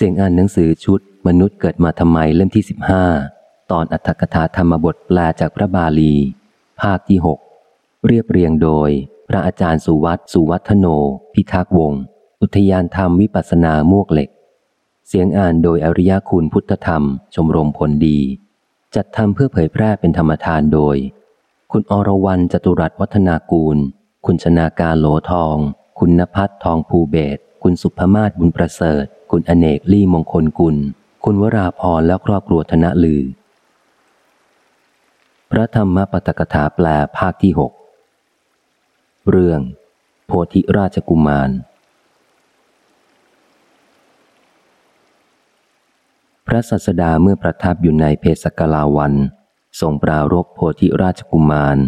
เสียงอ่านหนังสือชุด มนุษย์เกิดมาทำไมเล่มที่สิบห้าตอนอัตถกถาธรรมบทแปลจากพระบาลี ภาคที่หกเรียบเรียงโดย พระอาจารย์สุวัตสุวัฒโน พิทักษ์วงศ์อุทยานธรรมวิปัสนามวกเหล็ก เสียงอ่านโดยอริยคุณพุทธธรรม ชมรมผลดี จัดทำเพื่อเผยแพร่เป็นธรรมทานโดย คุณอรวรรณจตุรัสวัฒนากูล คุณชนาการโหลทอง คุณนภัทรทองภูเบศคุณสุภมาศบุญประเสริฐ คุณอเนกลี่มงคลกุล คุณวราพรและครอบครัวธนลือ พระธรรมปตกถาแปลภาคที่หกเรื่อง โพธิราชกุมาร พระสัสดาเมื่อประทับอยู่ในเพศกลาวันทรงปรารบโพธิราชกุมาร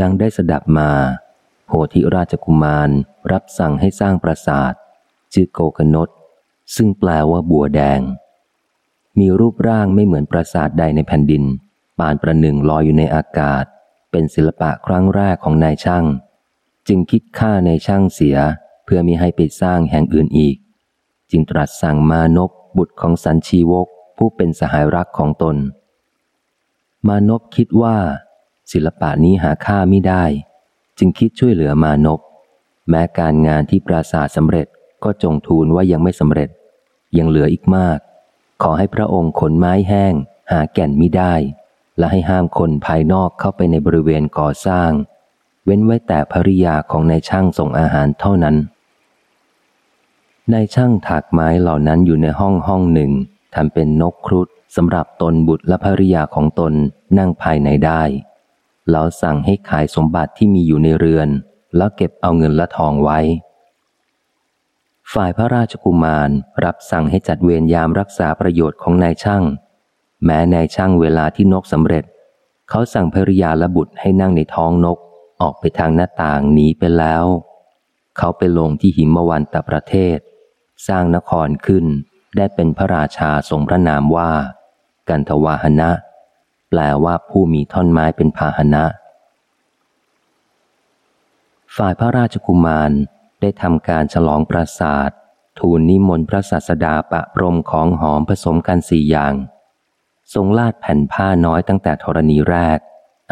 ดังได้สดับมา โพธิราชกุมารรับสั่งให้สร้างปราสาท ชื่อโกกนตซึ่งแปลว่าบัวแดง มีรูปร่างไม่เหมือนปราสาทใดในแผ่นดิน ปานประหนึ่งลอยอยู่ในอากาศ เป็นศิลปะครั้งแรกของนายช่าง จึงคิดค่าในช่างเสีย เพื่อมีให้ไปสร้างแห่งอื่นอีก จึงตรัสสั่งมานพบุตรของสันชีวก ผู้เป็นสหายรักของตน มานพคิดว่า ศิลปะนี้หาค่าไม่ได้ จึงคิดช่วยเหลือมานพแม้การงานที่ปราสาทสำเร็จ ก็จงทูลว่ายังไม่สำเร็จ ยังเหลืออีกมาก ขอให้พระองค์ขนไม้แห้ง หาแก่นมิได้ และให้ห้ามคนภายนอกเข้าไปในบริเวณก่อสร้าง เว้นไว้แต่ภริยาของนายช่างส่งอาหารเท่านั้นนายช่างถากไม้เหล่านั้นอยู่ในห้องห้องหนึ่งทำเป็นนกครุฑสำหรับตนบุตรและภริยาของตนนั่งภายในได้ แล้วสั่งให้ขายสมบัติที่มีอยู่ในเรือน แล้วเก็บเอาเงินและทองไว้ ฝ่ายพระราชกุมารรับสั่งให้จัดเวรยามรักษาประโยชน์ของนายช่าง แม้นายช่างเวลาที่นกสำเร็จ เขาสั่งภริยาและบุตรให้นั่งในท้องนก ออกไปทางหน้าต่างหนีไปแล้ว เขาไปลงที่หิมวันตประเทศ สร้างนครขึ้นได้เป็นพระราชาทรงพระนามว่า กันทวาหนะ แปลว่าผู้มีท่อนไม้เป็นพาหนะ ฝ่ายพระราชกุมาร ได้ทำการฉลองปราสาท ทูลนิมนต์พระศาสดาปะพรมของหอมผสมกันสี่อย่าง ทรงลาดแผ่นผ้าน้อยตั้งแต่ธรณีแรก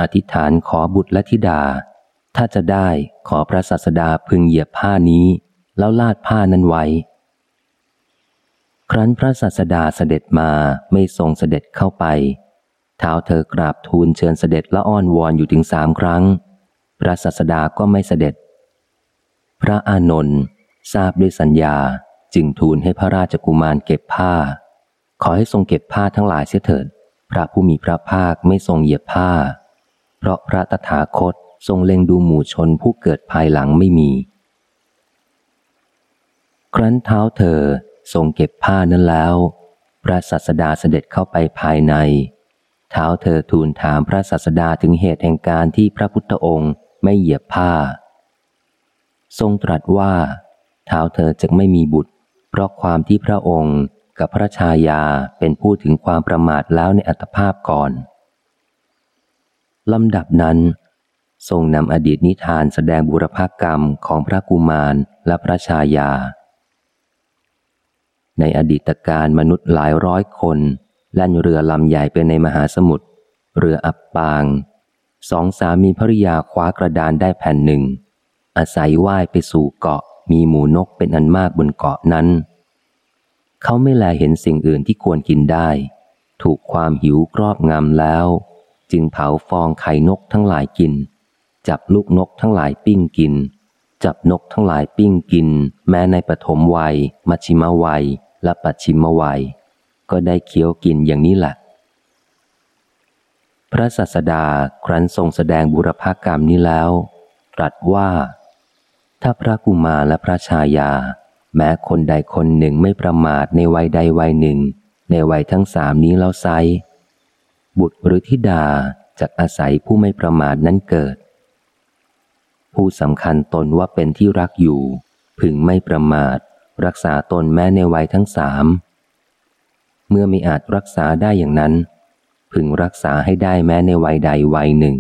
อธิษฐานขอบุตรและธิดา ถ้าจะได้ขอพระศาสดาพึงเหยียบผ้านี้ แล้วลาดผ้านั้นไว้ ครั้นพระศาสดาเสด็จมาไม่ทรงเสด็จเข้าไปเท้าเธอกราบทูลเชิญเสด็จและอ้อนวอนอยู่ถึงสามครั้ง พระศาสดาก็ไม่เสด็จ พระอานนท์ทราบด้วยสัญญาจึงทูลให้พระราชกุมารเก็บผ้า ขอให้ทรงเก็บผ้าทั้งหลายเสียเถิด พระผู้มีพระภาคไม่ทรงเหยียบผ้า เพราะพระตถาคตทรงเล็งดูหมู่ชนผู้เกิดภายหลังไม่มี ครั้นเท้าเธอทรงเก็บผ้านั้นแล้ว พระสัสดาเสด็จเข้าไปภายใน เท้าเธอทูลถามพระสัสดาถึงเหตุแห่งการที่พระพุทธองค์ไม่เหยียบผ้า ทรงตรัสว่าเท้าเธอจะไม่มีบุตร เพราะความที่พระองค์กับพระชายาเป็นผู้ถึงความประมาทแล้วในอัตภาพก่อนลำดับนั้น ทรงนำอดีตนิทานแสดงบุรพกรรมของพระกุมารและพระชายา ในอดีตการมนุษย์หลายร้อยคนแล่นเรือลำใหญ่ไปในมหาสมุทรเรืออับปาง สองสามีภริยาคว้ากระดานได้แผ่นหนึ่ง อาศัยว่ายไปสู่เกาะมีหมูนกเป็นอันมากบนเกาะนั้น เขาไม่แลเห็นสิ่งอื่นที่ควรกินได้ ถูกความหิวครอบงำแล้ว จึงเผาฟองไข่นกทั้งหลายกิน จับลูกนกทั้งหลายปิ้งกิน จับนกทั้งหลายปิ้งกิน แม้ในปฐมวัย มัชิมวัย และปัจฉิมวัย ก็ได้เคี้ยวกินอย่างนี้แหละพระสัสดาครั้นทรงแสดงบุรพากรรมนี้แล้ว ตรัสว่า ถ้าพระกุมารและพระชายา แม้คนใดคนหนึ่งไม่ประมาทในวัยใดวัยหนึ่ง ในวัยทั้งสามนี้แล้วไซบุตรหรือธิดาจะอาศัยผู้ไม่ประมาทนั้นเกิด ผู้สำคัญตนว่าเป็นที่รักอยู่ พึงไม่ประมาท รักษาตนแม้ในวัยทั้งสามเมื่อไม่อาจรักษาได้อย่างนั้น พึงรักษาให้ได้แม้ในวัยใดวัยหนึ่ง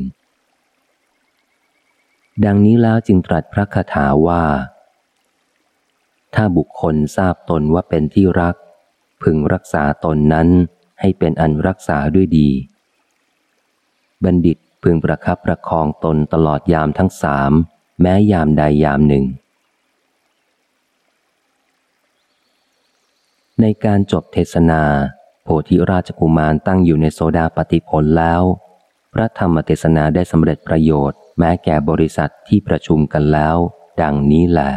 ดังนี้แล้วจึงตรัสพระคาถาว่า ถ้าบุคคลทราบตนว่าเป็นที่รัก พึงรักษาตนนั้นให้เป็นอันรักษาด้วยดี บัณฑิตพึงประคับประคองตนตลอดยามทั้งสามแม้ยามใดยามหนึ่ง ในการจบเทศนา โพธิราชกุมารตั้งอยู่ในโซดาปฏิผลแล้ว พระธรรมเทศนาได้สำเร็จประโยชน์ แม้แก่บริษัทที่ประชุมกันแล้ว ดังนี้แหละ